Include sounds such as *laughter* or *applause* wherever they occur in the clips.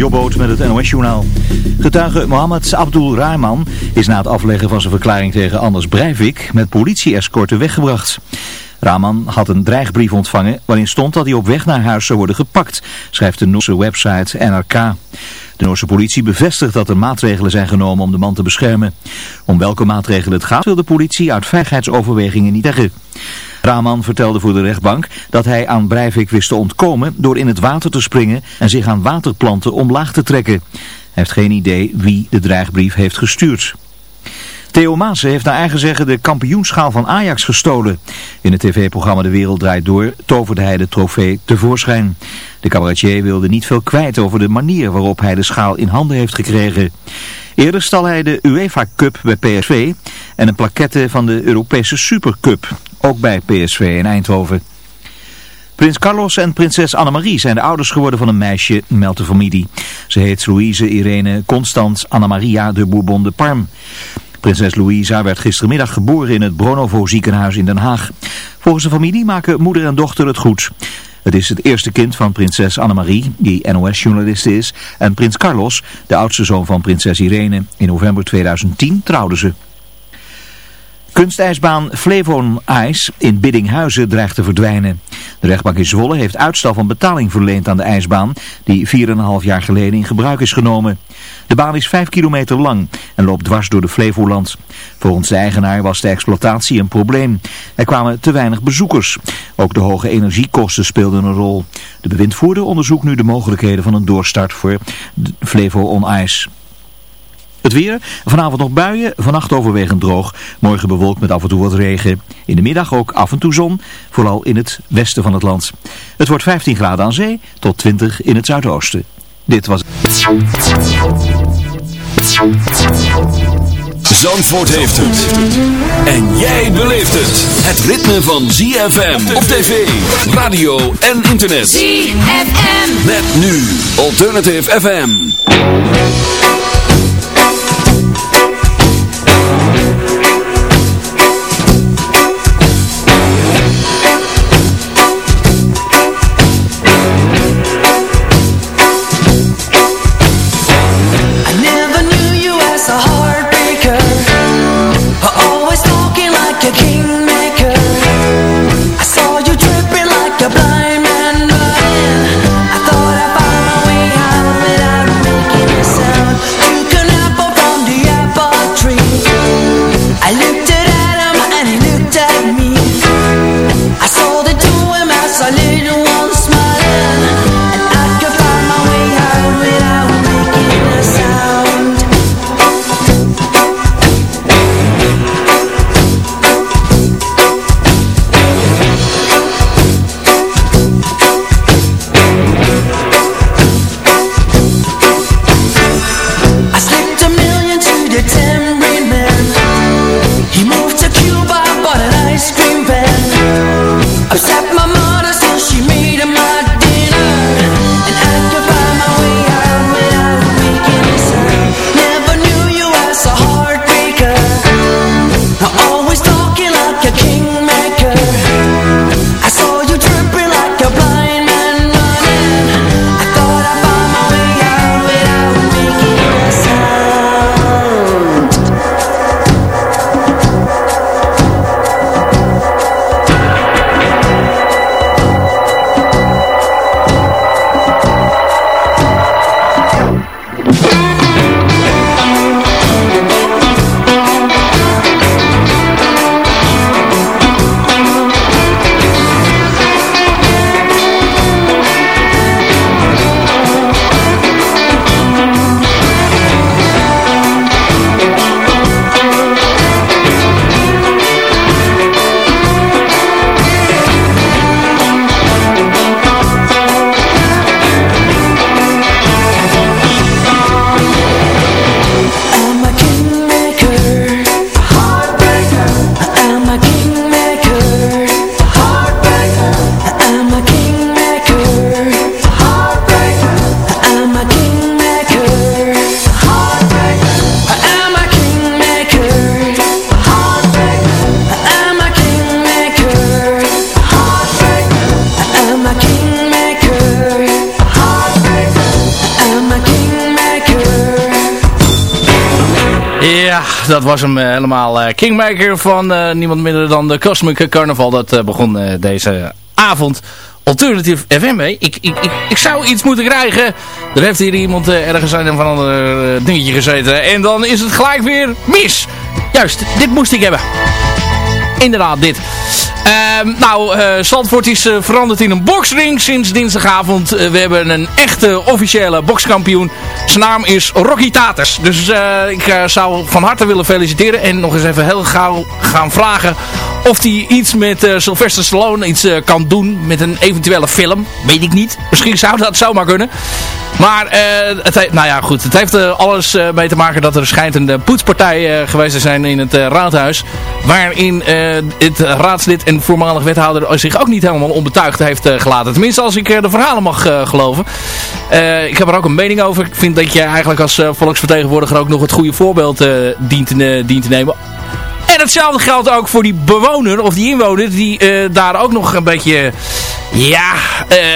Jobboot met het NOS-journaal. Getuige Mohammed Abdul Rahman is na het afleggen van zijn verklaring tegen Anders Breivik met politie-escorten weggebracht. Rahman had een dreigbrief ontvangen waarin stond dat hij op weg naar huis zou worden gepakt, schrijft de Noorse website NRK. De Noorse politie bevestigt dat er maatregelen zijn genomen om de man te beschermen. Om welke maatregelen het gaat wil de politie uit veiligheidsoverwegingen niet zeggen. Rahman vertelde voor de rechtbank dat hij aan Breivik wist te ontkomen door in het water te springen en zich aan waterplanten omlaag te trekken. Hij heeft geen idee wie de dreigbrief heeft gestuurd. Theo Maas heeft naar eigen zeggen de kampioenschaal van Ajax gestolen. In het tv-programma De Wereld Draait Door toverde hij de trofee tevoorschijn. De cabaretier wilde niet veel kwijt over de manier waarop hij de schaal in handen heeft gekregen. Eerder stal hij de UEFA Cup bij PSV en een plaquette van de Europese Supercup, ook bij PSV in Eindhoven. Prins Carlos en prinses Annemarie zijn de ouders geworden van een meisje, meldt de familie. Ze heet Louise Irene Constance Anna de Bourbon de Parme. Prinses Louisa werd gistermiddag geboren in het Bronovo ziekenhuis in Den Haag. Volgens de familie maken moeder en dochter het goed. Het is het eerste kind van prinses Annemarie, die NOS-journalist is, en prins Carlos, de oudste zoon van prinses Irene. In november 2010 trouwden ze. Kunstijsbaan Flevon Ice in Biddinghuizen dreigt te verdwijnen. De rechtbank in Zwolle heeft uitstel van betaling verleend aan de ijsbaan die 4,5 jaar geleden in gebruik is genomen. De baan is 5 kilometer lang en loopt dwars door de Flevoland. Volgens de eigenaar was de exploitatie een probleem. Er kwamen te weinig bezoekers. Ook de hoge energiekosten speelden een rol. De bewindvoerder onderzoekt nu de mogelijkheden van een doorstart voor Flevo on Ice. Het weer, vanavond nog buien, vannacht overwegend droog. Morgen bewolkt met af en toe wat regen. In de middag ook af en toe zon, vooral in het westen van het land. Het wordt 15 graden aan zee tot 20 in het zuidoosten. Dit was... Zandvoort heeft het. En jij beleeft het. Het ritme van ZFM op tv, radio en internet. ZFM. Met nu Alternative FM. Dat was hem uh, helemaal. Uh, Kingmaker van uh, niemand minder dan de Cosmic Carnival. Dat begon deze avond. Alternative FM. Ik, ik, ik, ik, zou iets moeten krijgen. Er heeft hier iemand ergens aan een van ander dingetje gezeten. En dan is het gelijk weer mis. Juist, dit moest ik hebben. Inderdaad, dit. Uh, nou, uh, is veranderd in een boxring sinds dinsdagavond. We hebben een echte officiële bokskampioen. Zijn naam is Rocky Taters. Dus ik zou van harte willen feliciteren. En nog eens even heel gauw gaan vragen of hij iets met Sylvester Stallone iets kan doen. Met een eventuele film. Weet ik niet. Misschien zou dat zomaar kunnen. Maar het heeft, nou ja, goed. Het heeft alles mee te maken dat er schijnt een poetspartij geweest te zijn in het raadhuis. Waarin het raadslid en voormalig wethouder zich ook niet helemaal onbetuigd heeft uh, gelaten. Tenminste, als ik uh, de verhalen mag uh, geloven. ik heb er ook een mening over. Ik vind dat je eigenlijk als volksvertegenwoordiger ook nog het goede voorbeeld dient, dient te nemen. En hetzelfde geldt ook voor die bewoner of die inwoner die daar ook nog een beetje ja,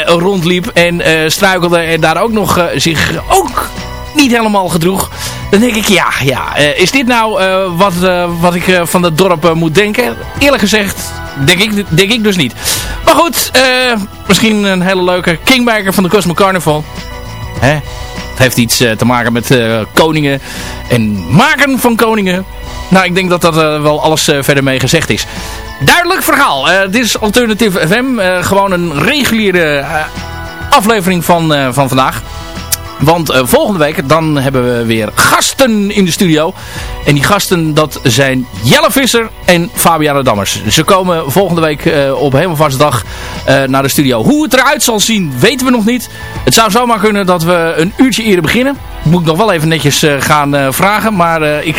rondliep en struikelde en daar ook nog zich ook niet helemaal gedroeg. Dan denk ik, ja, ja is dit nou wat, wat ik van het dorp moet denken? Eerlijk gezegd denk ik, denk ik dus niet. Maar goed, uh, misschien een hele leuke Kingmaker van de Cosmo Carnival. Het heeft iets uh, te maken met uh, koningen en maken van koningen. Nou, ik denk dat dat wel alles verder mee gezegd is. Duidelijk verhaal. dit is Alternative FM. gewoon een reguliere aflevering van, van vandaag. Want uh, volgende week dan hebben we weer gasten in de studio. En die gasten dat zijn Jelle Visser en Fabiana Dammers. Ze komen volgende week uh, op Hemelvaartsdag uh, naar de studio. Hoe het eruit zal zien weten we nog niet. Het zou zomaar kunnen dat we een uurtje eerder beginnen. Moet ik nog wel even netjes gaan vragen. Maar ik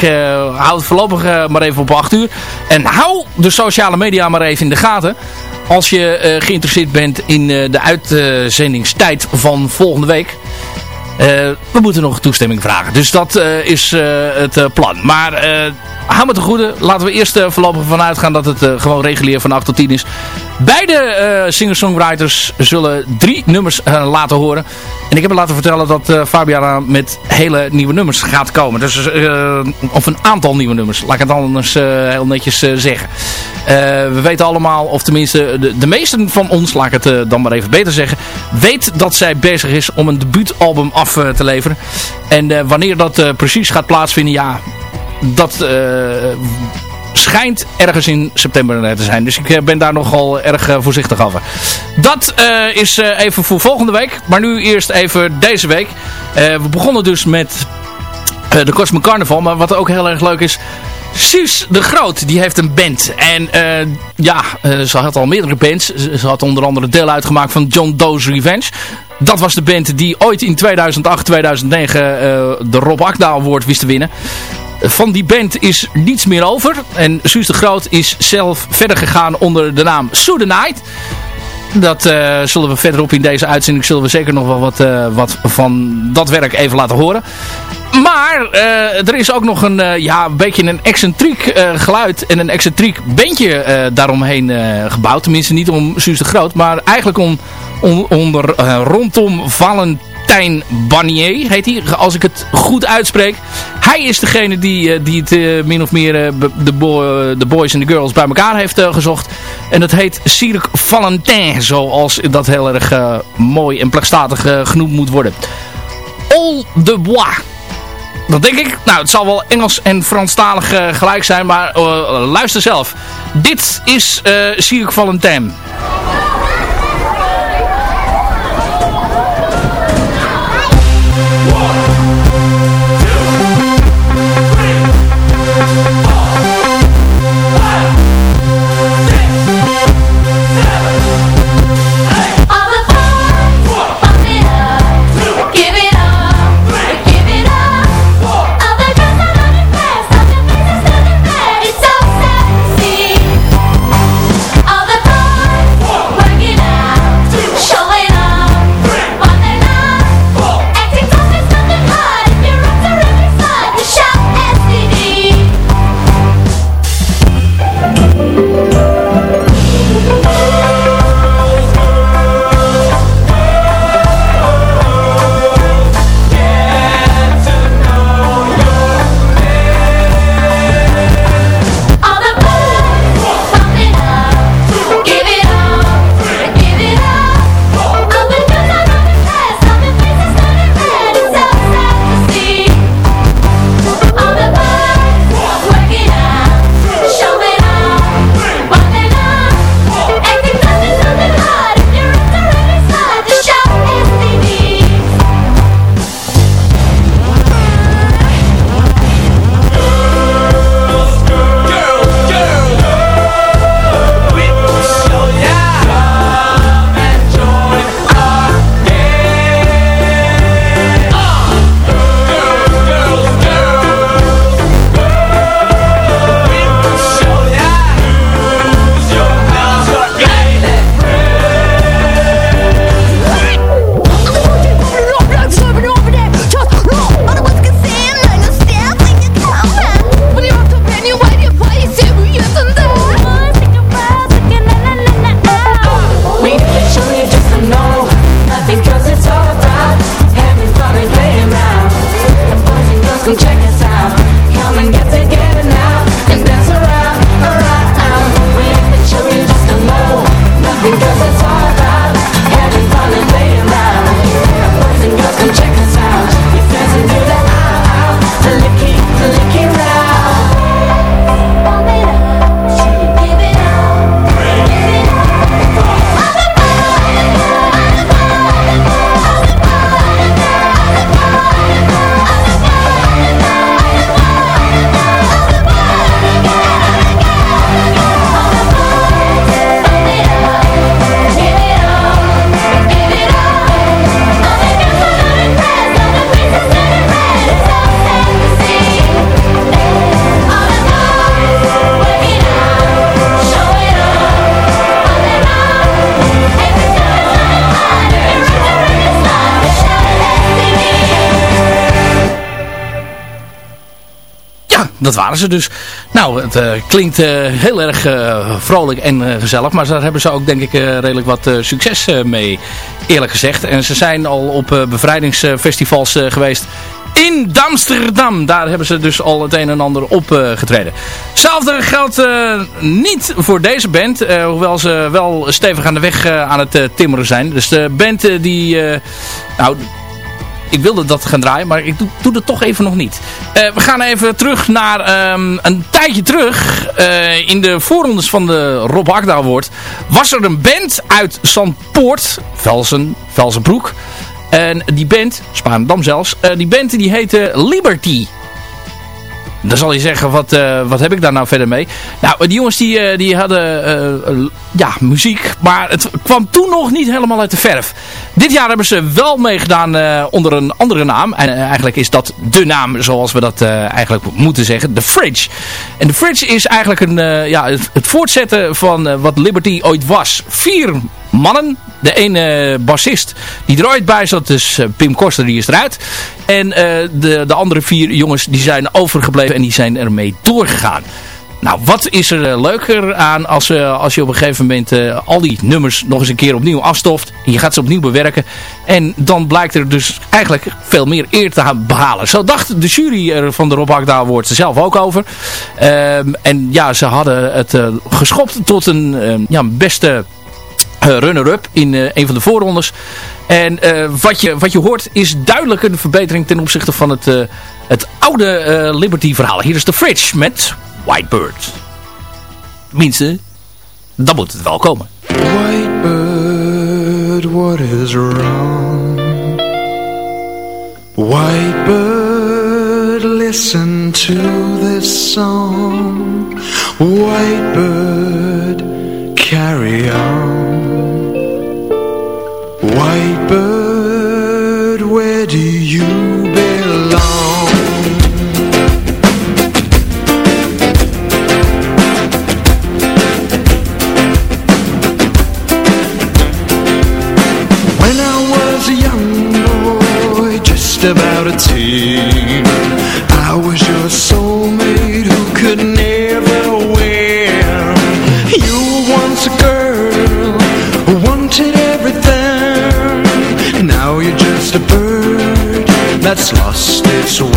hou het voorlopig maar even op 8 uur. En hou de sociale media maar even in de gaten. Als je geïnteresseerd bent in de uitzendingstijd van volgende week. Uh, we moeten nog toestemming vragen. Dus dat uh, is uh, het plan. Maar hou me te goede. Laten we eerst voorlopig vanuit gaan dat het gewoon regulier van 8 tot 10 is. Beide singer-songwriters zullen drie nummers laten horen. En ik heb laten vertellen dat uh, Fabiana met hele nieuwe nummers gaat komen. Dus, uh, of een aantal nieuwe nummers. Laat ik het anders uh, heel netjes zeggen. we weten allemaal, of tenminste de, de meesten van ons, laat ik het dan maar even beter zeggen. Weet dat zij bezig is om een debuutalbum af te leveren. En wanneer dat precies gaat plaatsvinden, ja, dat schijnt ergens in september te zijn. Dus ik eh, ben daar nogal erg eh, voorzichtig over. Dat uh, is even voor volgende week. Maar nu eerst even deze week. We begonnen dus met de Cosmic Carnival. Maar wat ook heel erg leuk is... Suus de Groot, die heeft een band. En ja, ze had al meerdere bands. Ze had onder andere deel uitgemaakt van John Doe's Revenge. Dat was de band die ooit in 2008, 2009 de Rob Akda Award wist te winnen. Van die band is niets meer over. En Suus de Groot is zelf verder gegaan onder de naam Sue Night. Dat uh, zullen we verderop in deze uitzending zullen we zeker nog wel wat, uh, wat van dat werk even laten horen. Maar uh, er is ook nog een, ja, een beetje een excentriek geluid en een excentriek bandje daaromheen gebouwd. Tenminste niet om Suus de Groot, maar eigenlijk om, om onder, rondom Valentijn Martijn Barnier heet hij, als ik het goed uitspreek. Hij is degene die, eh, die het uh, min of meer uh, de, boy, de boys en de girls bij elkaar heeft gezocht. En dat heet Cirque Valentin, zoals dat heel erg mooi en plekstatig genoemd moet worden. All de Bois. Dat denk ik. Nou, het zal wel Engels en Franstalig gelijk zijn, maar luister zelf. Dit is Cirque Valentin. Dat waren ze dus. Nou, het klinkt heel erg vrolijk en gezellig. Maar daar hebben ze ook denk ik redelijk wat succes mee, eerlijk gezegd. En ze zijn al op bevrijdingsfestivals geweest in Amsterdam. Daar hebben ze dus al het een en ander opgetreden. Uh, Hetzelfde geldt niet voor deze band. Hoewel ze wel stevig aan de weg aan het timmeren zijn. Dus de band die... nou, ik wilde dat gaan draaien, maar ik doe, het toch even nog niet. we gaan even terug naar um, een tijdje terug. in de voorrondes van de Rob Akda Award was er een band uit Zandpoort, Velsen, Velsenbroek. En die band, Spaandam zelfs, uh, die band die heette Liberty. Dan zal je zeggen, wat, uh, wat heb ik daar nou verder mee? Nou, die jongens die, uh, die hadden ja, muziek, maar het kwam toen nog niet helemaal uit de verf. Dit jaar hebben ze wel meegedaan onder een andere naam. En eigenlijk is dat de naam zoals we dat eigenlijk moeten zeggen. The Fridge. En The Fridge is eigenlijk een, ja, het, het voortzetten van wat Liberty ooit was. Vier mannen. De ene bassist die er ooit bij zat, dus Pim Koster, die is eruit. En eh, de, de andere vier jongens die zijn overgebleven en die zijn ermee doorgegaan. Nou, wat is er eh, leuker aan als, als je op een gegeven moment al die nummers nog eens een keer opnieuw afstoft. Je gaat ze opnieuw bewerken. En dan blijkt er dus eigenlijk veel meer eer te behalen. Zo dacht de jury er van de Rob Agda Award zelf ook over. Ehm, en ja, ze hadden het geschopt tot een ja, beste runner-up in uh, een van de voorrondes. En uh, wat, je, wat je hoort is duidelijk een verbetering ten opzichte van het, het oude Liberty verhaal. Hier is de Fridge met Whitebird. Tenminste, dan moet het wel komen. Whitebird, what is wrong? Whitebird, listen to this song. Whitebird, carry on. White bird, where do you belong? When I was a young boy, just about a teen that's lost its wings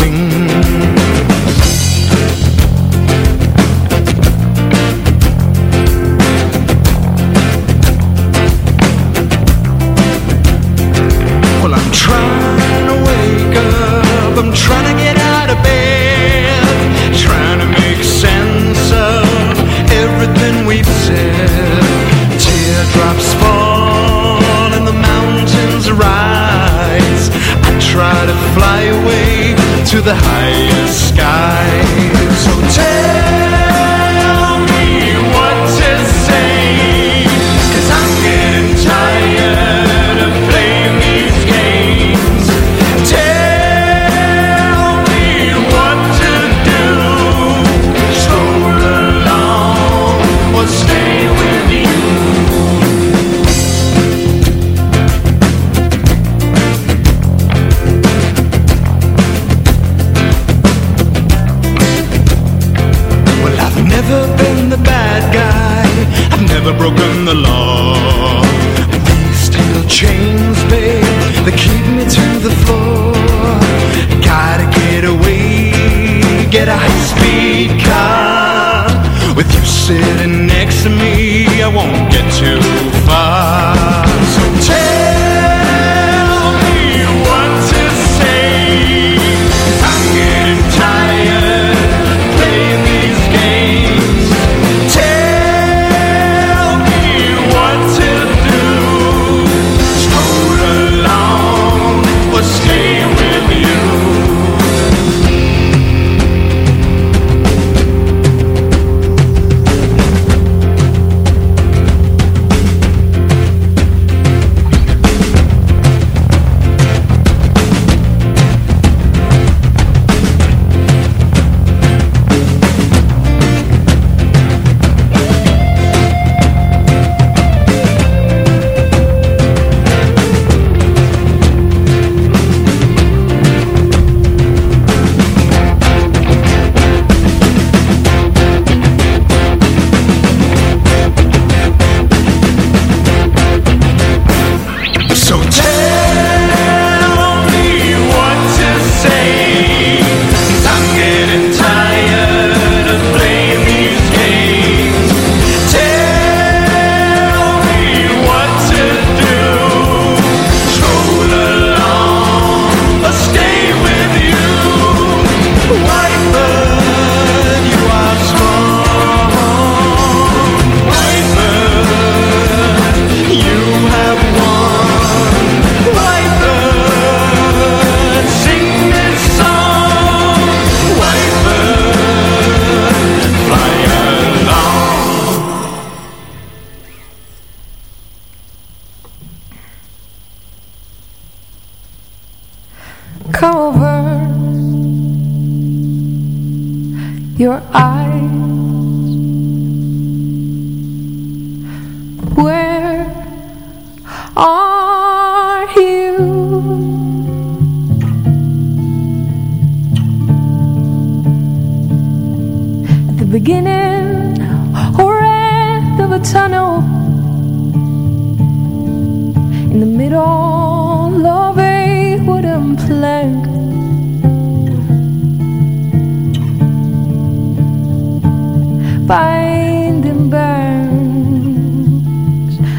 Binding bands,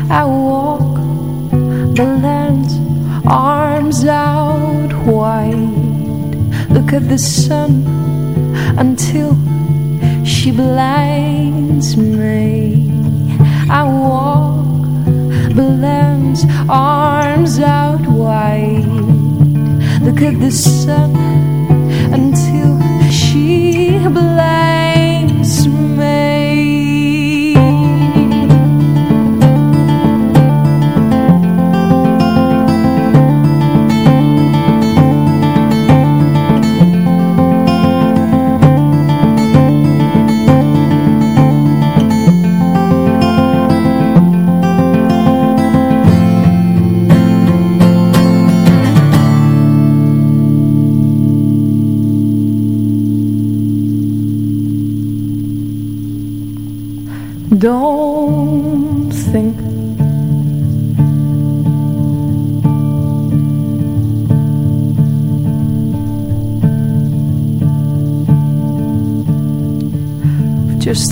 I walk the land, arms out wide. Look at the sun until she blinds me. I walk the land, arms out wide. Look at the sun until she blinds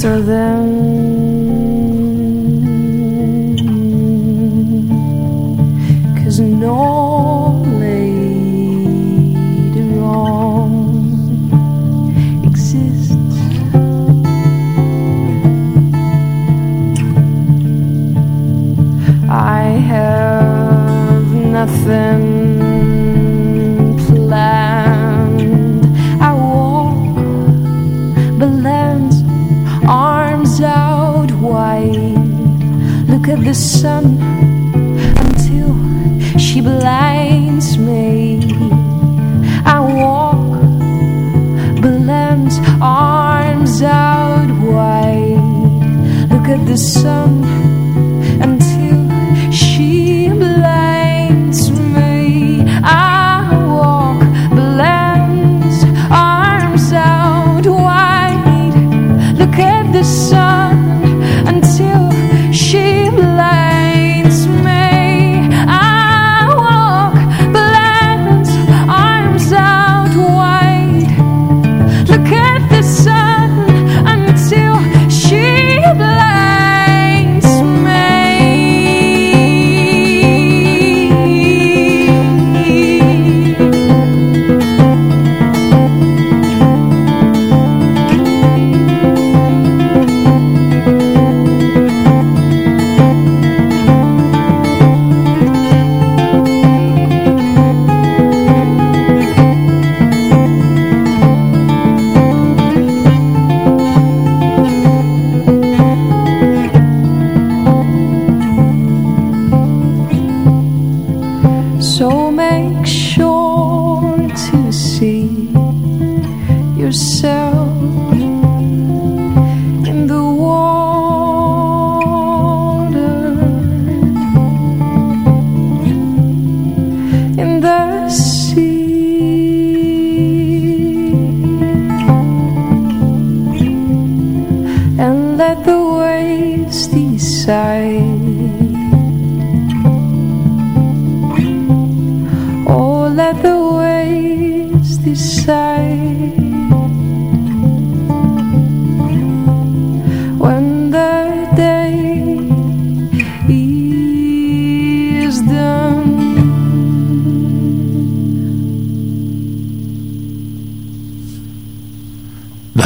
after them. Look at the sun until she blinds me. I walk land, arms out wide. Look at the sun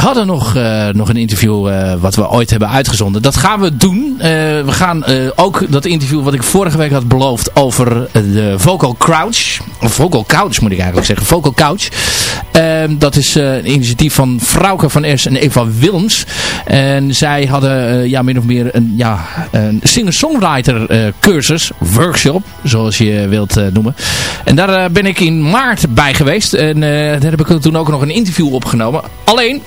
hadden nog, eh, nog een interview eh, wat we ooit hebben uitgezonden. Dat gaan we doen. Eh, we gaan ook dat interview wat ik vorige week had beloofd over de Vocal Crouch. Of Vocal Couch moet ik eigenlijk zeggen. Vocal Couch. Ehm, dat is een initiatief van Frauke van Ers en Eva Wilms. En zij hadden ja, min of meer een, ja, een singer-songwriter cursus, workshop, zoals je wilt noemen. En daar ben ik in maart bij geweest. En daar heb ik toen ook nog een interview opgenomen. Alleen,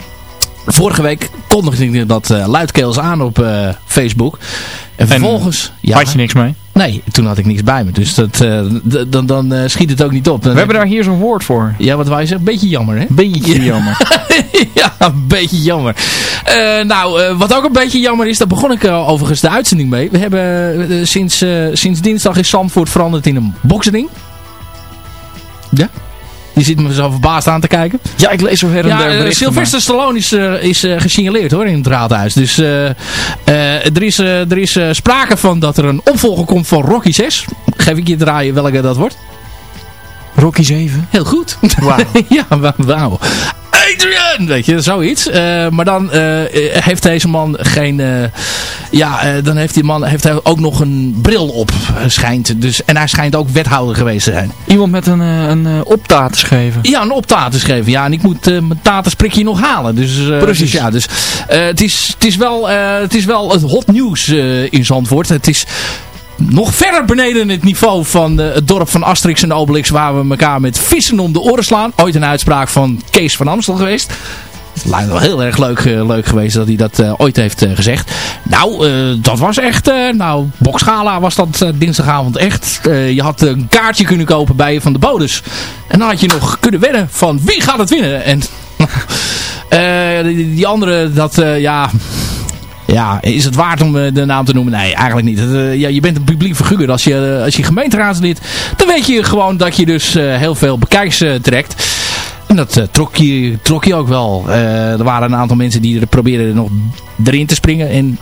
vorige week kondigde ik dat uh, luidkeels aan op uh, Facebook. En vervolgens... ja, had je niks mee? Nee, toen had ik niks bij me. Dus dat, uh, dan, dan schiet het ook niet op. Dan We hebben daar hier zo'n woord voor. Ja, wat wij zeggen? Beetje jammer, hè? Beetje jammer. *laughs* ja, een beetje jammer. nou, wat ook een beetje jammer is, daar begon ik overigens de uitzending mee. We hebben sinds, sinds dinsdag is Zandvoort veranderd in een boksring. Ja? Je zit me zo verbaasd aan te kijken. Ja, ik lees zo her en ja, der uh, Sylvester Stallone is, uh, is uh, gesignaleerd hoor in het raadhuis. Dus er is, er is sprake van dat er een opvolger komt van Rocky 6. Geef ik je draaien welke dat wordt. Rocky 7. Heel goed. Wauw. *laughs* ja, wauw. Adrian! Weet je, zoiets. Uh, maar dan uh, heeft deze man geen... Uh, ja, dan heeft die man heeft hij ook nog een bril op, schijnt. Dus, en hij schijnt ook wethouder geweest te zijn. Iemand met een, een optatus geven. Ja, een optatus geven. Ja, en ik moet mijn tatusprikje nog halen. Dus, Precies. Dus, ja, dus het, is, het, is wel, het is wel het hot nieuws in Zandvoort. Het is nog verder beneden het niveau van uh, het dorp van Asterix en Obelix... waar we elkaar met vissen om de oren slaan. Ooit een uitspraak van Kees van Amstel geweest. Het lijkt wel heel erg leuk, uh, leuk geweest dat hij dat uh, ooit heeft gezegd. Nou, dat was echt... nou, Boxgala was dat dinsdagavond echt. je had een kaartje kunnen kopen bij Van de Bodus. En dan had je nog kunnen winnen van wie gaat het winnen. En *laughs* die, die, andere, dat ja ja, is het waard om eh, de naam te noemen? Nee, eigenlijk niet. Uh, ja, je bent een publiek figuur. Als je, uh, als je gemeenteraadslid, dan weet je gewoon dat je dus heel veel bekijks trekt. En dat trok, je, trok je ook wel. er waren een aantal mensen die er probeerden nog erin te springen. En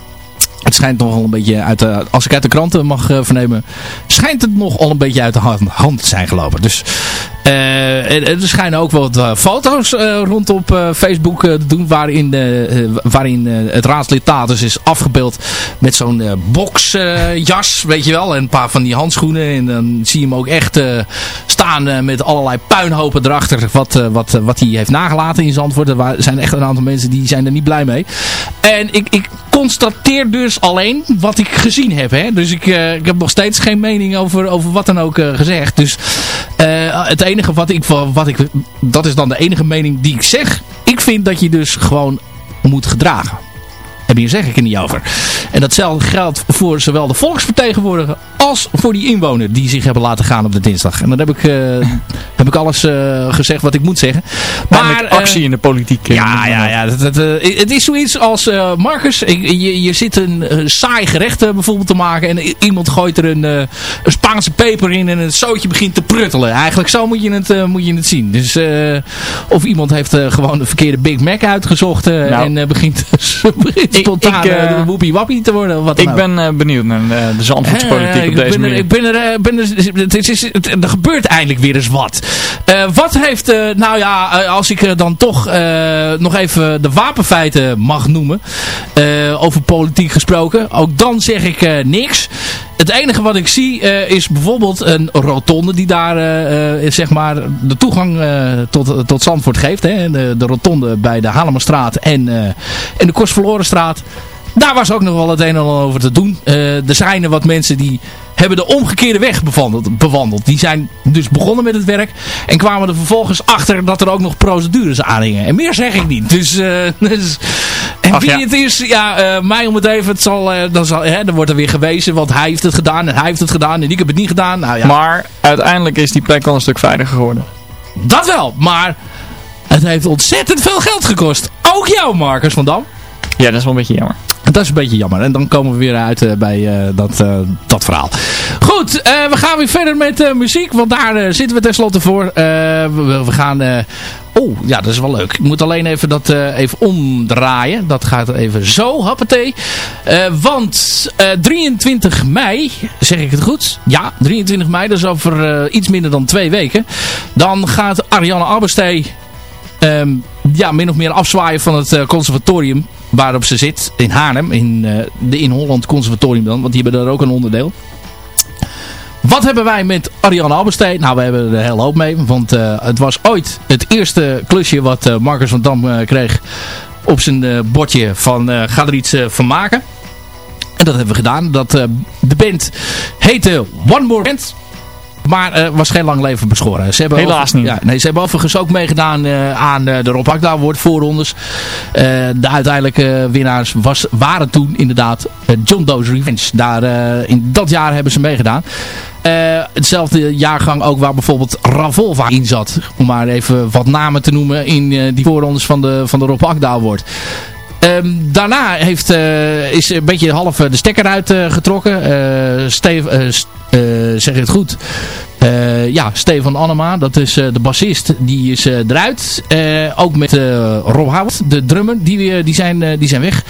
het schijnt nogal een beetje uit de, als ik uit de kranten mag vernemen, schijnt het nogal een beetje uit de hand, te zijn gelopen. Dus uh, er schijnen ook wat uh, foto's uh, rond op Facebook te doen waarin, waarin het raadslid Tatus is afgebeeld met zo'n boxjas, weet je wel. En een paar van die handschoenen. En dan zie je hem ook echt staan met allerlei puinhopen erachter wat, wat, wat hij heeft nagelaten in Zandvoort. Er zijn echt een aantal mensen die zijn er niet blij mee. En ik, ik constateer dus alleen wat ik gezien heb. Hè? Dus ik, ik heb nog steeds geen mening over, over wat dan ook gezegd. Dus het enige enige wat ik, wat ik... Dat is dan de enige mening die ik zeg. Ik vind dat je dus gewoon moet gedragen. En hier zeg ik er niet over. En datzelfde geldt voor zowel de volksvertegenwoordiger als voor die inwoner die zich hebben laten gaan op de dinsdag. En dan heb ik, uh, *laughs* heb ik alles uh, gezegd wat ik moet zeggen. Maar, maar actie uh, in de politiek. Ja, ja, ja. Dat, dat, het is zoiets als Marcus. Je, je zit een saai gerecht bijvoorbeeld te maken en iemand gooit er een, een Spaanse peper in en het zootje begint te pruttelen. Eigenlijk zo moet je het, moet je het zien. Dus of iemand heeft gewoon de verkeerde Big Mac uitgezocht nou. en begint, *laughs* begint spontaan ik, woepie wappie te worden. Wat ik ben benieuwd naar de, Zandvoortspolitiek op deze ben manier. ik ben er, ben er, het is, het, er gebeurt eindelijk weer eens wat. wat heeft, nou ja, als ik dan toch nog even de wapenfeiten mag noemen, over politiek gesproken, ook dan zeg ik niks. Het enige wat ik zie uh, is bijvoorbeeld een rotonde die daar uh, zeg maar de toegang uh, tot, tot Zandvoort geeft. Hè? De, de rotonde bij de Halemerstraat en, en de Kostverlorenstraat. Daar was ook nog wel het een en ander over te doen. er zijn er wat mensen die hebben de omgekeerde weg bewandeld, bewandeld. Die zijn dus begonnen met het werk. En kwamen er vervolgens achter dat er ook nog procedures aanhingen. En meer zeg ik niet. Dus, uh, *laughs* dus en Ach, wie ja. het is, ja, uh, mij om het even, het zal, uh, dan, zal, hè, dan wordt er weer gewezen. Want hij heeft het gedaan en hij heeft het gedaan en ik heb het niet gedaan. Nou, ja. Maar uiteindelijk is die plek wel een stuk veiliger geworden. Dat wel, maar het heeft ontzettend veel geld gekost. Ook jou, Marcus van Dam. Ja, dat is wel een beetje jammer. Dat is een beetje jammer. En dan komen we weer uit uh, bij uh, dat, uh, dat verhaal. Goed, we gaan weer verder met muziek. Want daar zitten we tenslotte voor. We, we, gaan... oh, ja, dat is wel leuk. Ik moet alleen even dat even omdraaien. Dat gaat even zo, happatee. want 23 mei, zeg ik het goed? Ja, 23 mei, dat is over iets minder dan twee weken. Dan gaat Ariane Abbestee... Um, ja, min of meer afzwaaien van het conservatorium waarop ze zit in Haarlem. In uh, de In Holland Conservatorium dan. Want die hebben daar ook een onderdeel. Wat hebben wij met Ariane Albestein? Nou, we hebben er een hele hoop mee. Want uh, het was ooit het eerste klusje wat uh, Marcus van Dam kreeg op zijn bordje van ga er iets van maken. En dat hebben we gedaan. Dat, de band heette One More Band. Maar uh, was geen lang leven beschoren. Ze hebben Helaas niet. Ja, nee, ze hebben overigens ook meegedaan uh, aan uh, de Rob Akda Award voorrondes. de uiteindelijke winnaars was, waren toen inderdaad John Doe's Revenge. Daar, in dat jaar hebben ze meegedaan. hetzelfde jaargang ook waar bijvoorbeeld Ravolva in zat. Om maar even wat namen te noemen in die voorrondes van de, van de Rob Akda Award. Um, daarna heeft, uh, is een beetje half de stekker uitgetrokken. Uh, Steve, zeg je het goed? Uh, ja, Stefan Annema, dat is uh, de bassist, die is eruit. ook met Rob Howard, de drummer, die, die, zijn, die zijn weg.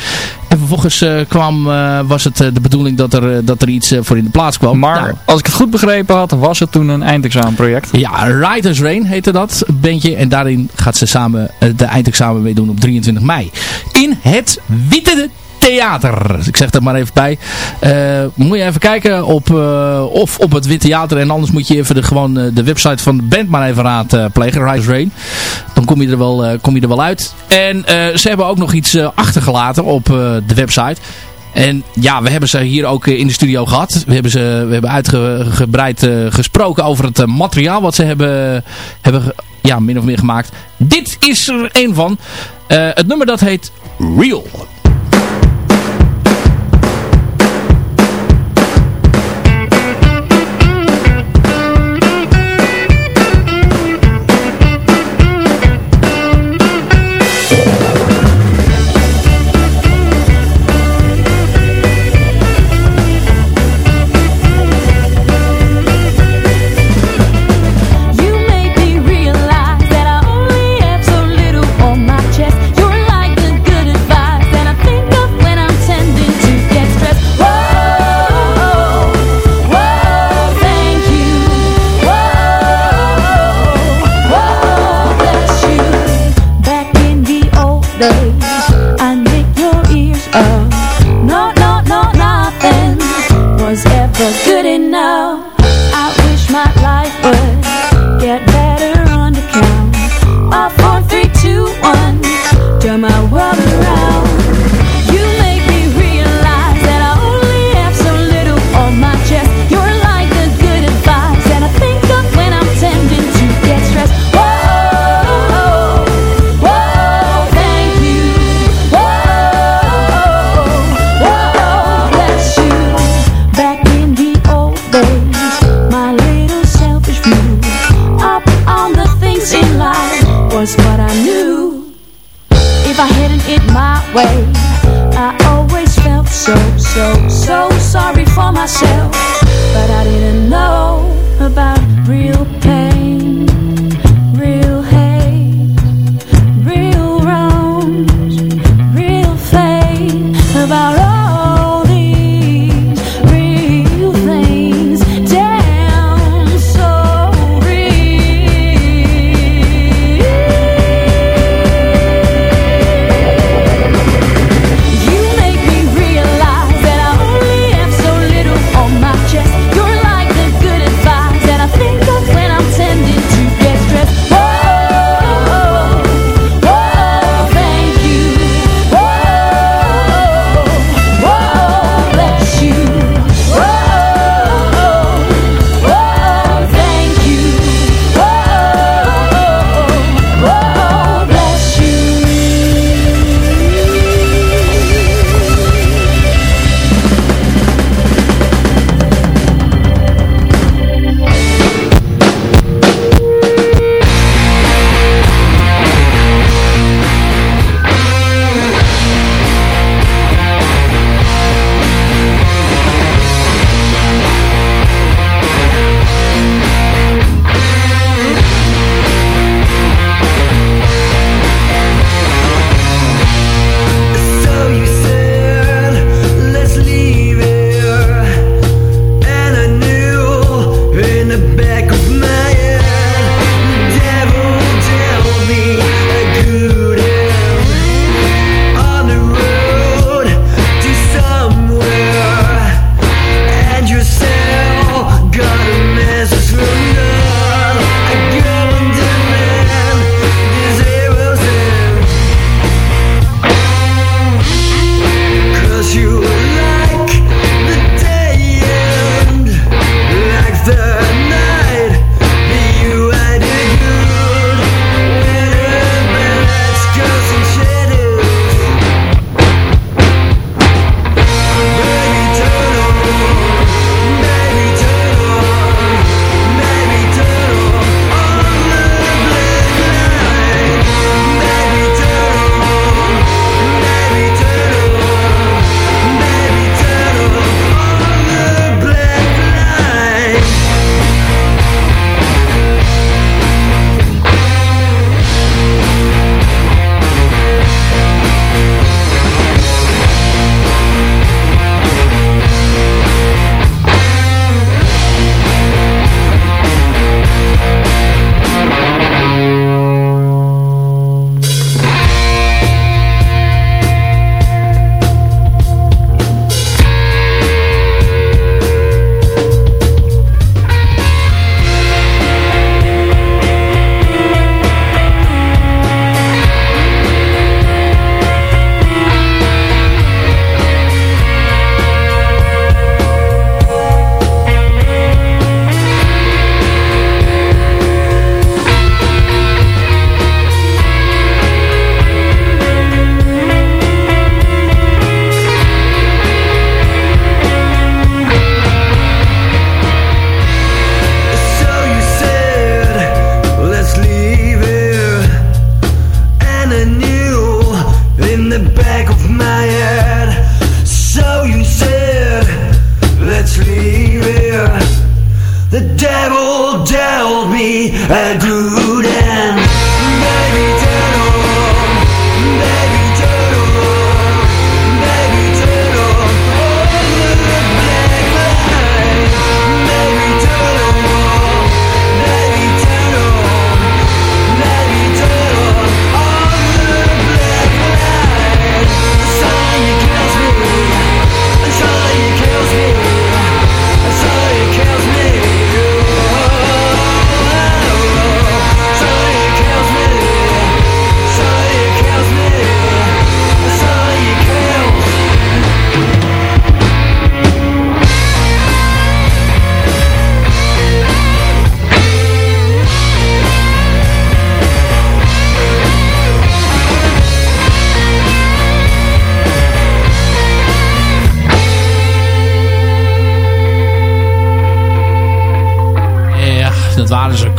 En vervolgens kwam, was het de bedoeling dat er, dat er iets voor in de plaats kwam. Maar nou, als ik het goed begrepen had, was het toen een eindexamenproject. Ja, Riders Rain heette dat bandje. En daarin gaat ze samen de eindexamen mee doen op 23 mei. In het Witte Theater. Ik zeg dat maar even bij. Uh, moet je even kijken op, uh, of op het Witte Theater. En anders moet je even de, gewoon uh, de website van de band maar even raadplegen. Rise Rain. Dan kom je er wel, kom je er wel uit. En ze hebben ook nog iets achtergelaten op de website. En ja, we hebben ze hier ook in de studio gehad. We hebben, ze, we hebben uitgebreid gesproken over het materiaal wat ze hebben, hebben ja, min of meer gemaakt. Dit is er een van. het nummer dat heet Real.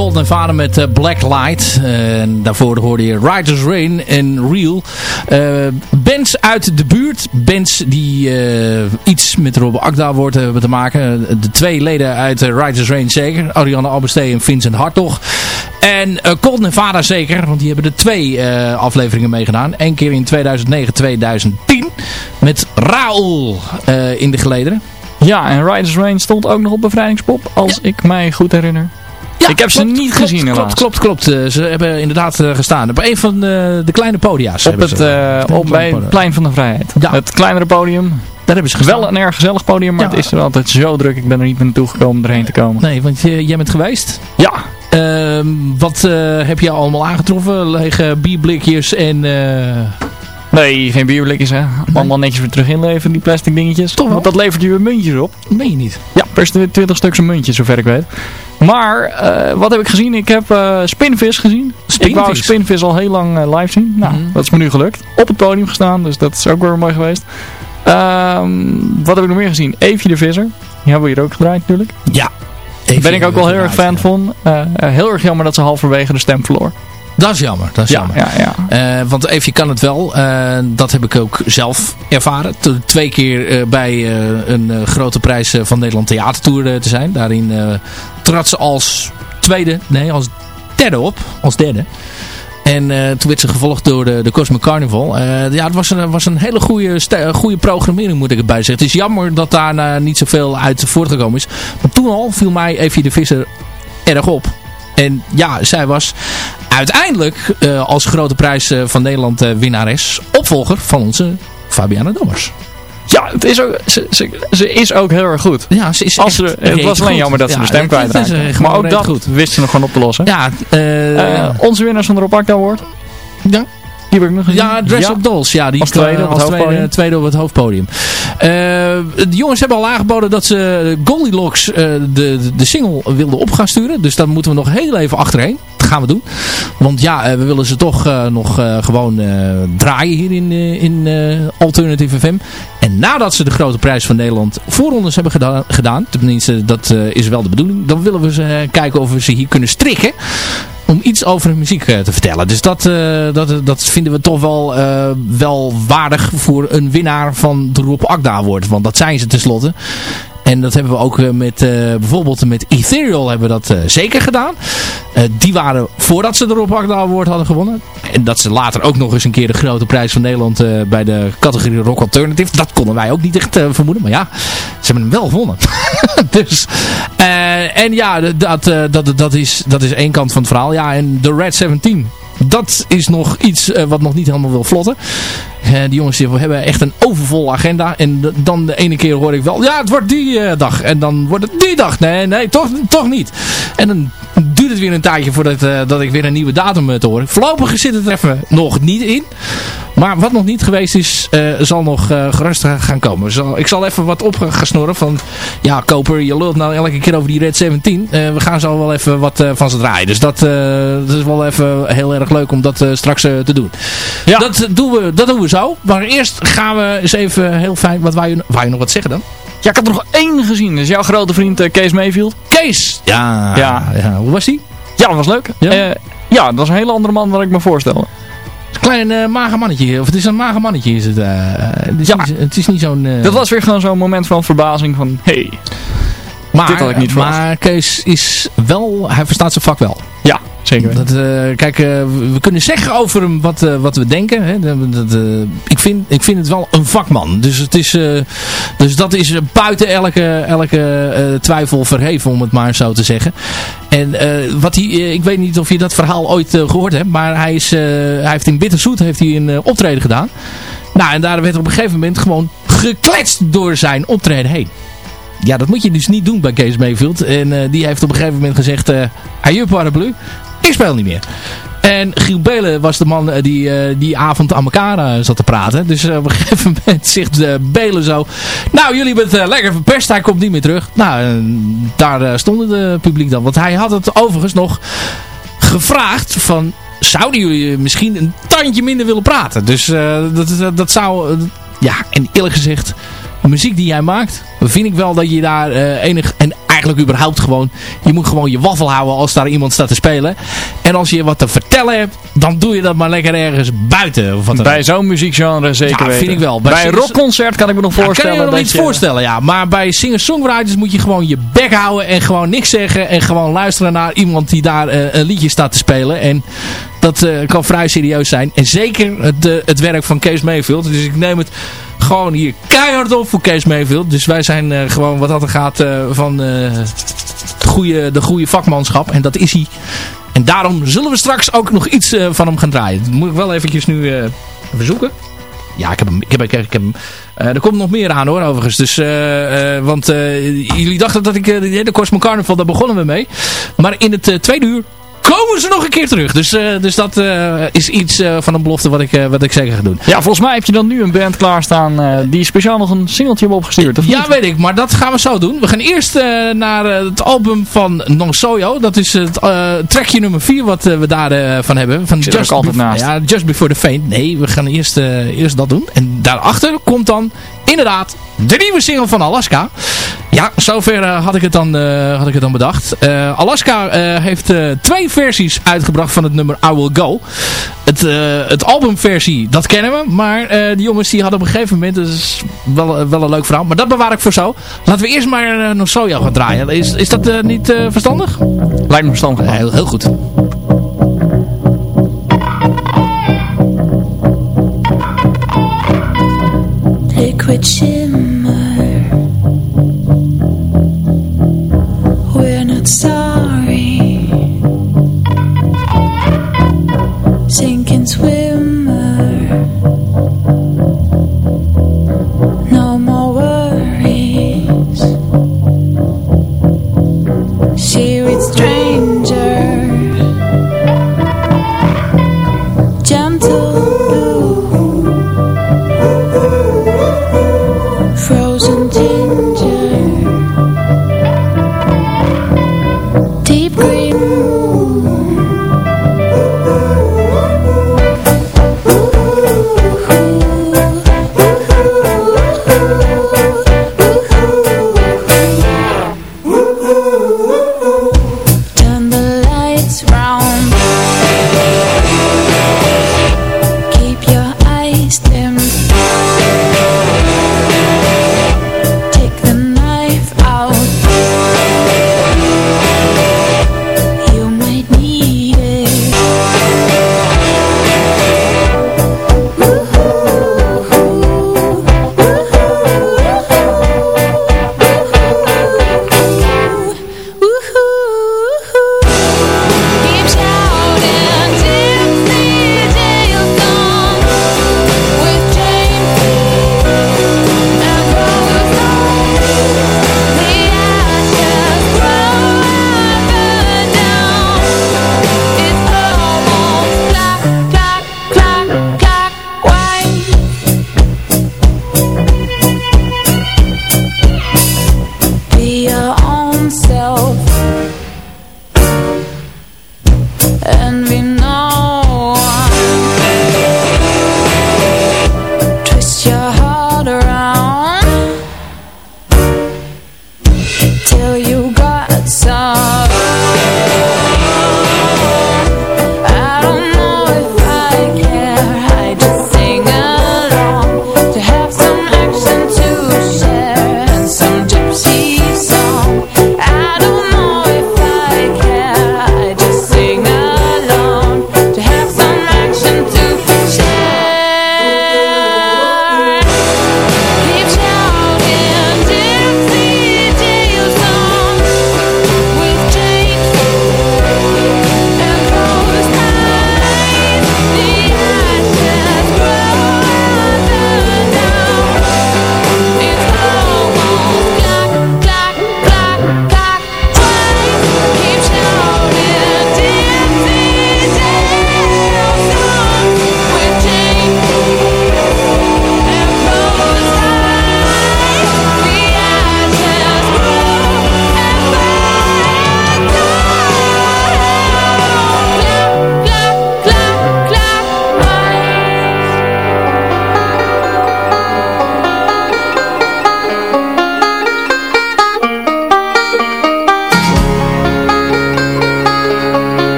Cold Nevada met uh, Black Light. en daarvoor hoorde je Riders Rain en Real. bands uit de buurt. Bands die iets met Rob Akda wordt hebben te maken. De twee leden uit Riders Rain zeker. Ariane Albestee en Vincent Hartog. En Cold Nevada zeker. Want die hebben er twee afleveringen meegedaan. Eén keer in 2009, 2010. Met Raoul in de gelederen. Ja, en Riders Rain stond ook nog op bevrijdingspop, als ik mij goed herinner. Ja, ik heb ze niet gezien klopt, helaas. Klopt, klopt, klopt. ze hebben inderdaad uh, gestaan. Op een van de, de kleine podia's. Op het, uh, op bij het Plein van de Vrijheid. Ja. Het kleinere podium. Daar hebben ze gestaan. Wel een erg gezellig podium, maar Ja. het is er altijd zo druk. Ik ben er niet naartoe gekomen om erheen te komen. Nee, want je, jij bent geweest. Ja, Ehm, wat eh, heb je allemaal aangetroffen? Lege bierblikjes en... eh, nee, geen bierblikjes hè. Allemaal netjes weer terug inleveren, die plastic dingetjes. Toch? Want dat levert je weer muntjes op. meen je niet? Ja, per 20 stuks een muntje, zover ik weet. Maar, eh, wat heb ik gezien? Ik heb eh Spinvis gezien. Ik wou Spinvis? Spinvis al heel lang eh, live zien. Nou, Mhm. dat is me nu gelukt. Op het podium gestaan, dus dat is ook weer mooi geweest. Ehm, wat heb ik nog meer gezien? Evie de Visser. Die hebben we hier ook gedraaid natuurlijk. Ja. Daar ben ik ook wel heel erg fan van. Heel erg jammer dat ze halverwege de stem verloor. Dat is jammer. Dat is Ja, jammer. ja, ja. Eh, want even kan het wel. Eh, dat heb ik ook zelf ervaren. Twee keer eh, bij een grote prijs van Nederland Theatertour te zijn. Daarin trad ze als tweede, nee als derde op. Als derde. En eh, toen werd ze gevolgd door de, de Cosmic Carnival. Ja, het was een, was een hele goede, goede programmering moet ik erbij zeggen. Het is jammer dat daar niet zoveel uit voortgekomen is. Maar toen al viel mij Evie de Visser erg op. En ja, zij was uiteindelijk eh, als grote prijs eh, van Nederland eh, winnares opvolger van onze Fabiana Dammers. ja het is ook, ze, ze, ze is ook heel erg goed. Ja, ze is Als ze, het was alleen goed. jammer dat ze Ja, de stem kwijtraakte. Maar ook dat goed. wist ze nog gewoon op te lossen. Ja, onze winnaars van de Rob Akda Award. ja. Die heb ik nog gezien. Ja, Dress Up Dolls. Ja, die Als tweede als tweede op het hoofdpodium. Eh, de jongens hebben al aangeboden dat ze Goldilocks eh, de, de, single wilden op gaan sturen. Dus daar moeten we nog heel even achterheen. Dat gaan we doen. Want ja, eh, we willen ze toch nog gewoon draaien hier in, in Alternative FM. En nadat ze de grote prijs van Nederland voorrondes hebben geda- gedaan. Tenminste, dat is wel de bedoeling. Dan willen we ze kijken of we ze hier kunnen strikken om iets over hun muziek eh, te vertellen. Dus dat, eh, dat, dat vinden we toch wel, eh, wel waardig voor een winnaar van de Rob Akda Award. Want dat zijn ze tenslotte. En dat hebben we ook eh, met, eh, bijvoorbeeld met Ethereal hebben we dat eh, zeker gedaan. Die waren voordat ze de Rob Award hadden gewonnen. En dat ze later ook nog eens een keer de grote prijs van Nederland bij de categorie Rock Alternative. Dat konden wij ook niet echt vermoeden. Maar ja, ze hebben hem wel gewonnen. *laughs* dus, en ja, dat, dat, dat, is, dat is één kant van het verhaal. Ja, en de Red 17. Dat is nog iets wat nog niet helemaal wil vlotten. Eh, die jongens die hebben echt een overvolle agenda. En dan de ene keer hoor ik wel, ja het wordt die eh, dag. En dan wordt het die dag. Nee, nee, toch, toch niet. En dan duurt het weer een tijdje voordat eh, dat ik weer een nieuwe datum te horen. Voorlopig zit het er even nog niet in. Maar wat nog niet geweest is, zal nog eh, gerust gaan komen. Zal, ik zal even wat op gaan snorren van... Ja, Koper, je lult nou elke keer over die Red 17. Eh, we gaan zo wel even wat van ze draaien. Dus dat, dat is wel even heel erg leuk om dat straks te doen. Ja. Dat, doen we, dat doen we zo. Maar eerst gaan we eens even heel fijn... Wat wou je, wou je nog wat zeggen dan? Ja, ik had er nog één gezien. Dat is jouw grote vriend eh, Kees Mayfield. Kees! Ja, Ja. ja. Hoe was die? Ja, dat was leuk. Ja? Ja, ja dat was een hele andere man dan ik me voorstelde. Klein eh mager mannetje. Of het is een mager mannetje is het. eh, het, is Ja. niet, het is niet zo'n... eh, Dat was weer gewoon zo'n moment van verbazing van... Hey, maar, dit had ik niet verwacht. Maar Kees is wel... Hij verstaat zijn vak wel. ja, zeker. Dat, eh, kijk, eh, we kunnen zeggen over hem wat, eh, wat we denken. Hè. Dat, dat, ik, vind, ik vind het wel een vakman. Dus, het is, dus dat is buiten elke, elke twijfel verheven, om het maar zo te zeggen. En wat hij, ik weet niet of je dat verhaal ooit eh, gehoord hebt. Maar hij, is, hij heeft in Bitterzoet heeft hij een optreden gedaan. Nou, en daar werd op een gegeven moment gewoon gekletst door zijn optreden heen. Ja, dat moet je dus niet doen bij Kees Mayfield. En eh, die heeft op een gegeven moment gezegd... eh Ajup paraplu, ik speel niet meer. En Giel Belen was de man eh, die die avond aan elkaar zat te praten. Dus op een *laughs* gegeven moment zegt Belen zo... Nou, jullie bent lekker verpest, hij komt niet meer terug. Nou, daar stond het publiek dan. Want hij had het overigens nog gevraagd van... Zouden jullie misschien een tandje minder willen praten? Dus dat, dat, dat zou... ja, en eerlijk gezegd... De muziek die jij maakt, vind ik wel dat je daar eh, enig... En eigenlijk überhaupt gewoon, je moet gewoon je waffel houden als daar iemand staat te spelen. En als je wat te vertellen hebt, dan doe je dat maar lekker ergens buiten. Of wat Bij zo'n muziekgenre zeker Ja, weten. vind ik wel. Bij Bij, een rockconcert kan ik me nog Ja, voorstellen. kan je nog iets voorstellen, ja. Maar bij singer-songwriters moet je gewoon je bek houden en gewoon niks zeggen. En gewoon luisteren naar iemand die daar eh, een liedje staat te spelen. En dat eh, kan vrij serieus zijn. En zeker het, het werk van Kees Mayfield. Dus ik neem het gewoon hier keihard op voor Kees Mayfield. Dus wij zijn eh, gewoon wat dat er gaat eh, van het goede, de goede vakmanschap. En dat is hij. En daarom zullen we straks ook nog iets van hem gaan draaien. Dat moet ik wel eventjes nu eh even zoeken. Ja, ik heb hem. Ik heb, ik heb, hem. Er komt nog meer aan hoor, overigens. Dus, want jullie dachten dat ik de, de Cosmo Carnival, daar begonnen we mee. Maar in het tweede uur komen ze nog een keer terug. Dus, eh, dus dat eh, is iets eh, van een belofte wat ik, wat ik zeker ga doen. Ja, volgens mij heb je dan nu een band klaarstaan die speciaal nog een singeltje hebben opgestuurd. Of Ja, weet ik. Maar dat gaan we zo doen. We gaan eerst naar het album van Non Soyo. Dat is het trackje nummer 4 wat we daarvan van hebben. Van ook altijd Bef- naast. Ja, Just Before the Faint. Nee, we gaan eerst, eerst dat doen. En daarachter komt dan inderdaad de nieuwe single van Alaska. Ja, zover eh, had, ik het dan, eh, had ik het dan bedacht. Eh, Alaska heeft twee versies uitgebracht van het nummer I Will Go. Het, het albumversie, dat kennen we. Maar die jongens die hadden op een gegeven moment, dat is wel, wel een leuk verhaal. Maar dat bewaar ik voor zo. Laten we eerst maar nog Soja gaan draaien. Is, is dat niet verstandig? Lijkt me verstandig. Heel, heel goed. Shimmer. We're not sorry. Sinking swimmer.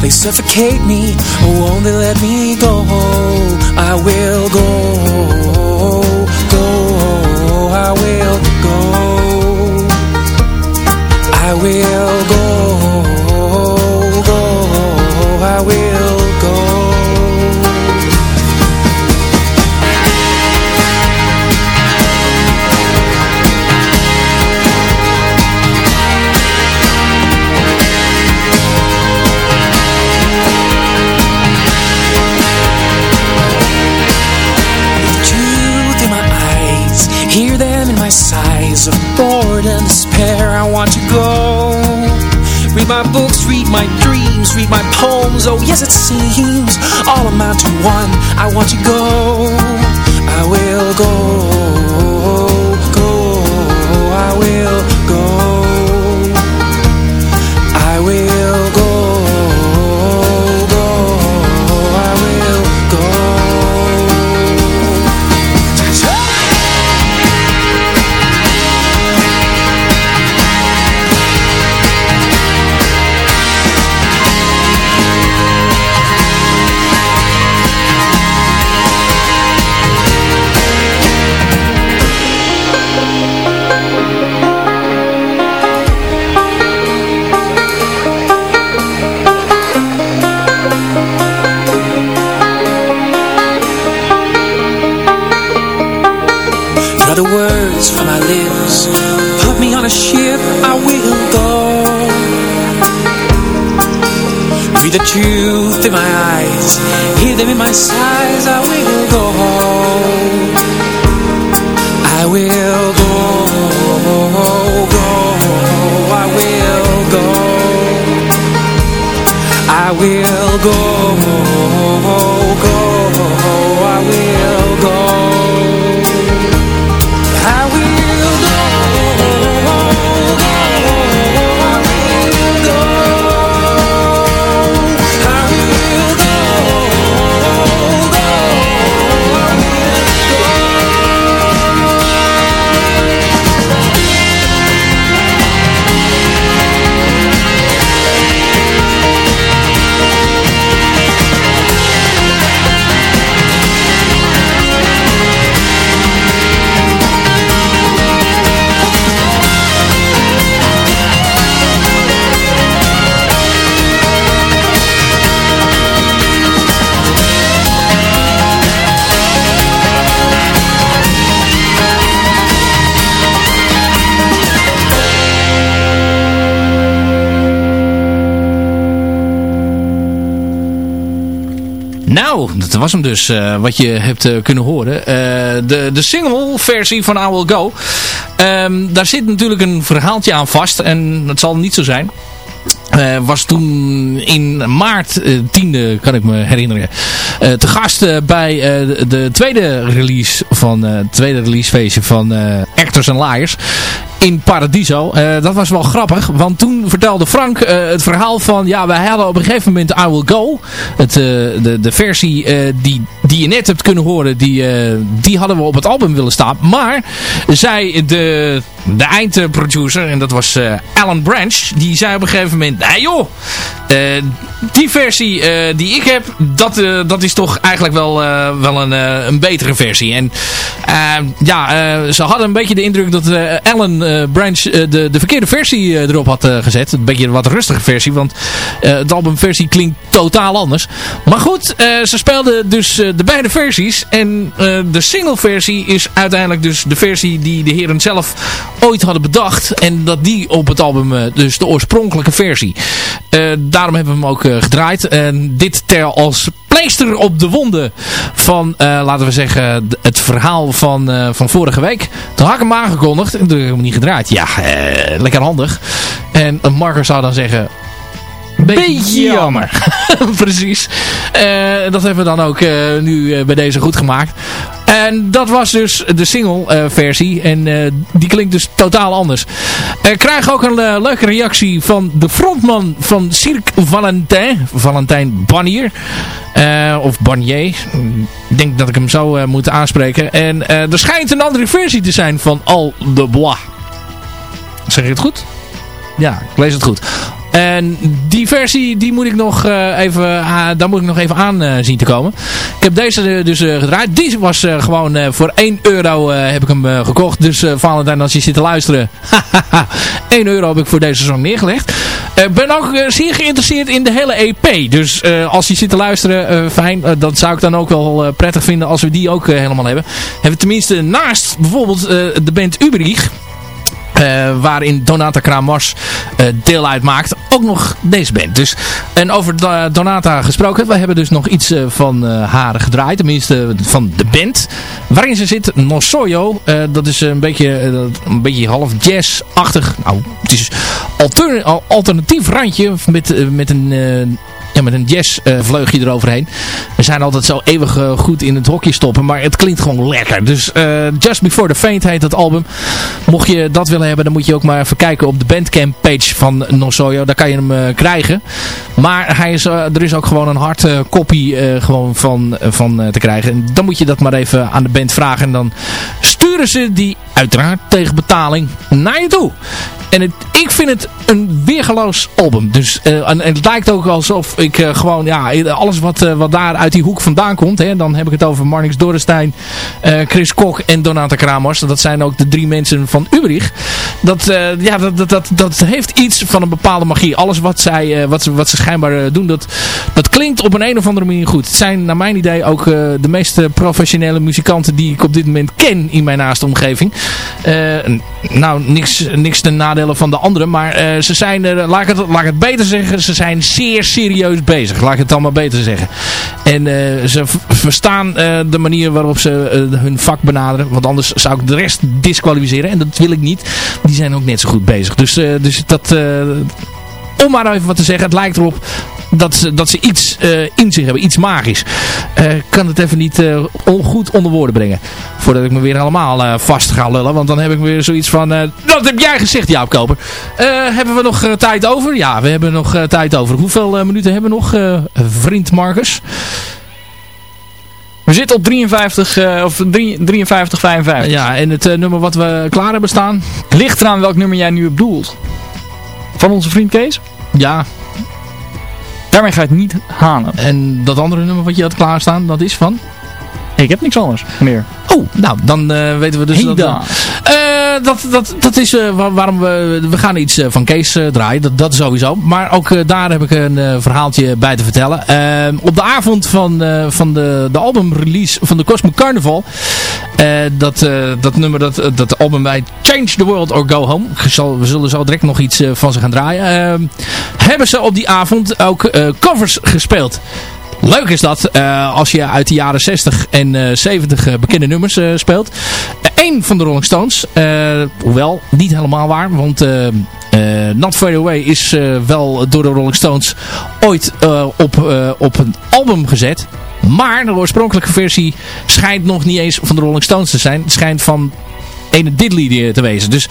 They suffocate me, oh, won't they let me oh yes it seems All amount to one I want to go dat was hem dus, eh, wat je hebt eh, kunnen horen. Eh, de, de single versie van I Will Go. Ehm, daar zit natuurlijk een verhaaltje aan vast. En het zal niet zo zijn. Was toen in maart, eh, 10e kan ik me herinneren, te gast bij de, de tweede release van het tweede releasefeestje van Actors and Liars in Paradiso. Eh, dat was wel grappig, want toen vertelde Frank eh, het verhaal van, ja, wij hadden op een gegeven moment I Will Go, het, eh, de, de versie die, die je net hebt kunnen horen, die, die hadden we op het album willen staan. Maar zij, de, de eindproducer, en dat was Alan Branch, die zei op een gegeven moment, nee joh, die versie die ik heb, dat, dat is toch eigenlijk wel, wel een, een betere versie. En ja, ze hadden een beetje de indruk dat Alan Branch eh, de, de verkeerde versie eh, erop had eh, gezet. Een beetje een wat rustige versie, want eh het albumversie klinkt totaal anders. Maar goed, eh, ze speelden dus eh, de beide versies. En eh, de single versie is uiteindelijk dus de versie die de heren zelf ooit hadden bedacht. En dat die op het album, eh, dus de oorspronkelijke versie. Eh, daarom hebben we hem ook eh, gedraaid. En dit ter als pleister op de wonden van, eh, laten we zeggen, het verhaal van, van vorige week. Toen had ik hem aangekondigd en toen heb ik hem niet gedraaid. Ja, lekker handig. En marker zou dan zeggen... Beetje jammer. *laughs* Precies. Eh, dat hebben we dan ook eh, nu eh, bij deze goed gemaakt. En dat was dus de single versie. En die klinkt dus totaal anders. Ik krijg ook een leuke reactie van de frontman van Cirque Valentin. Valentijn Banier. of Barnier. Ik denk dat ik hem zo moet aanspreken. En er schijnt een andere versie te zijn van Al de Bois. Zeg ik het goed? Ja, ik lees het goed. En die versie, die moet ik nog uh, even, uh, daar moet ik nog even aan uh, zien te komen. Ik heb deze dus gedraaid. Die was gewoon voor 1 euro heb ik hem gekocht. Dus Valentijn, als je zit te luisteren. *laughs* 1 euro heb ik voor deze song neergelegd. Ik ben ook zeer geïnteresseerd in de hele EP. Dus als je zit te luisteren, fijn. dat zou ik dan ook wel prettig vinden als we die ook helemaal hebben. Hebben we tenminste naast bijvoorbeeld de band Uberich uh, waarin Donata Kramars uh, deel uitmaakt. Ook nog deze band. Dus, en over Donata gesproken. We hebben dus nog iets uh, van haar gedraaid. Tenminste van de band. Waarin ze zit. Nosoyo. dat is een beetje, een beetje half jazz-achtig. Nou, het is alternatief randje. Met, met een met een jazzvleugje uh, eroverheen. We zijn altijd zo eeuwig uh, goed in het hokje stoppen. Maar het klinkt gewoon lekker. Dus uh, Just Before the Faint heet dat album. Mocht je dat willen hebben, dan moet je ook maar even kijken op de Bandcamp page van Nosoyo. Daar kan je hem krijgen. Maar hij is, er is ook gewoon een hard copy gewoon van, van te krijgen. En dan moet je dat maar even aan de band vragen. En dan sturen ze die uiteraard tegen betaling naar je toe. En het, ik vind het een weergeloos album. Dus, uh, en, het lijkt ook alsof ik uh, gewoon, ja, alles wat, uh, wat daar uit die hoek vandaan komt. Hè, dan heb ik het over Marnix Dorrestein, Chris Kok en Donata Kramers. Dat zijn ook de drie mensen van Ubrich. Dat, ja, dat, dat, dat, dat heeft iets van een bepaalde magie. Alles wat, zij, wat, ze, wat ze schijnbaar doen, dat, dat klinkt op een, een of andere manier goed. Het zijn naar mijn idee ook de meest professionele muzikanten die ik op dit moment ken in naaste omgeving. nou, niks, niks ten nadele van de anderen. Maar uh, ze zijn, laat, het, laat ik het beter zeggen, ze zijn zeer serieus bezig. Laat ik het dan maar beter zeggen. En uh, ze verstaan de manier waarop ze hun vak benaderen. Want anders zou ik de rest disqualificeren. En dat wil ik niet. Die zijn ook net zo goed bezig. Dus, dus dat om maar even wat te zeggen. Het lijkt erop dat ze, dat ze iets uh, in zich hebben. Iets magisch. Uh, kan het even niet uh, goed onder woorden brengen. Voordat ik me weer helemaal vast ga lullen. Want dan heb ik weer zoiets van... dat heb jij gezegd, Jaap Koper. hebben we nog tijd over? Ja, we hebben nog tijd over. Hoeveel minuten hebben we nog, vriend Marcus? We zitten op 53, uh, of 53, 55. Ja, en het uh, nummer wat we klaar hebben staan? Ligt eraan welk nummer jij nu bedoelt. Van onze vriend Kees? Ja, Daarmee ga je het niet halen. En dat andere nummer wat je had klaarstaan, dat is van? Ik heb niks anders meer. Oh, nou, dan uh, weten we dus hey dat... Uh, dat, dat, dat is uh, waarom we... We gaan iets van Kees draaien, dat, dat sowieso. Maar ook daar heb ik een verhaaltje bij te vertellen. Op de avond van, van de, de albumrelease van de Cosmic Carnival... dat, dat nummer, dat, dat album bij Change the World or Go Home... we zullen zo direct nog iets van ze gaan draaien... Ehm, hebben ze op die avond ook covers gespeeld. Leuk is dat als je uit de jaren 60 en uh, 70 uh, bekende nummers speelt. Eén van de Rolling Stones. hoewel, niet helemaal waar. Want Not Far Away is wel door de Rolling Stones ooit op, op een album gezet. Maar de oorspronkelijke versie schijnt nog niet eens van de Rolling Stones te zijn. Het schijnt van ene Diddley te wezen. Dus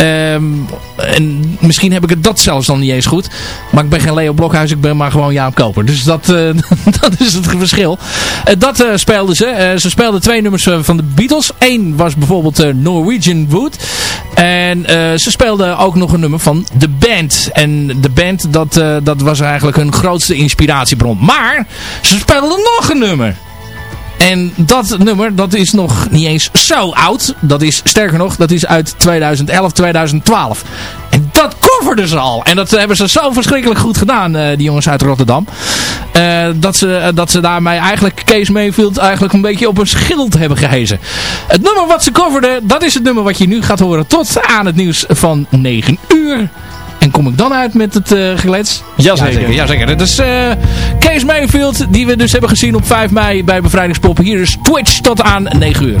um, en misschien heb ik het dat zelfs dan niet eens goed. Maar ik ben geen Leo Blokhuis, ik ben maar gewoon Jaap Koper. Dus dat, uh, *laughs* dat is het verschil. Uh, dat uh, speelden ze. ze speelden twee nummers van de Beatles. Eén was bijvoorbeeld Norwegian Wood. En ze speelden ook nog een nummer van The Band. En de band, dat, dat was eigenlijk hun grootste inspiratiebron. Maar ze speelden nog een nummer. En dat nummer, dat is nog niet eens zo oud. Dat is, sterker nog, dat is uit 2011, 2012. En dat coverden ze al. En dat hebben ze zo verschrikkelijk goed gedaan, uh, die jongens uit Rotterdam. Uh, dat, ze, uh, dat ze daarmee eigenlijk Kees Mayfield eigenlijk een beetje op een schild hebben gehezen. Het nummer wat ze coverden, dat is het nummer wat je nu gaat horen tot aan het nieuws van 9 uur. En kom ik dan uit met het uh, gelets? Jazeker. Jazeker. Dat is uh, Kees Mayfield, die we dus hebben gezien op 5 mei bij Bevrijdingspop. Hier is Twitch tot aan 9 uur.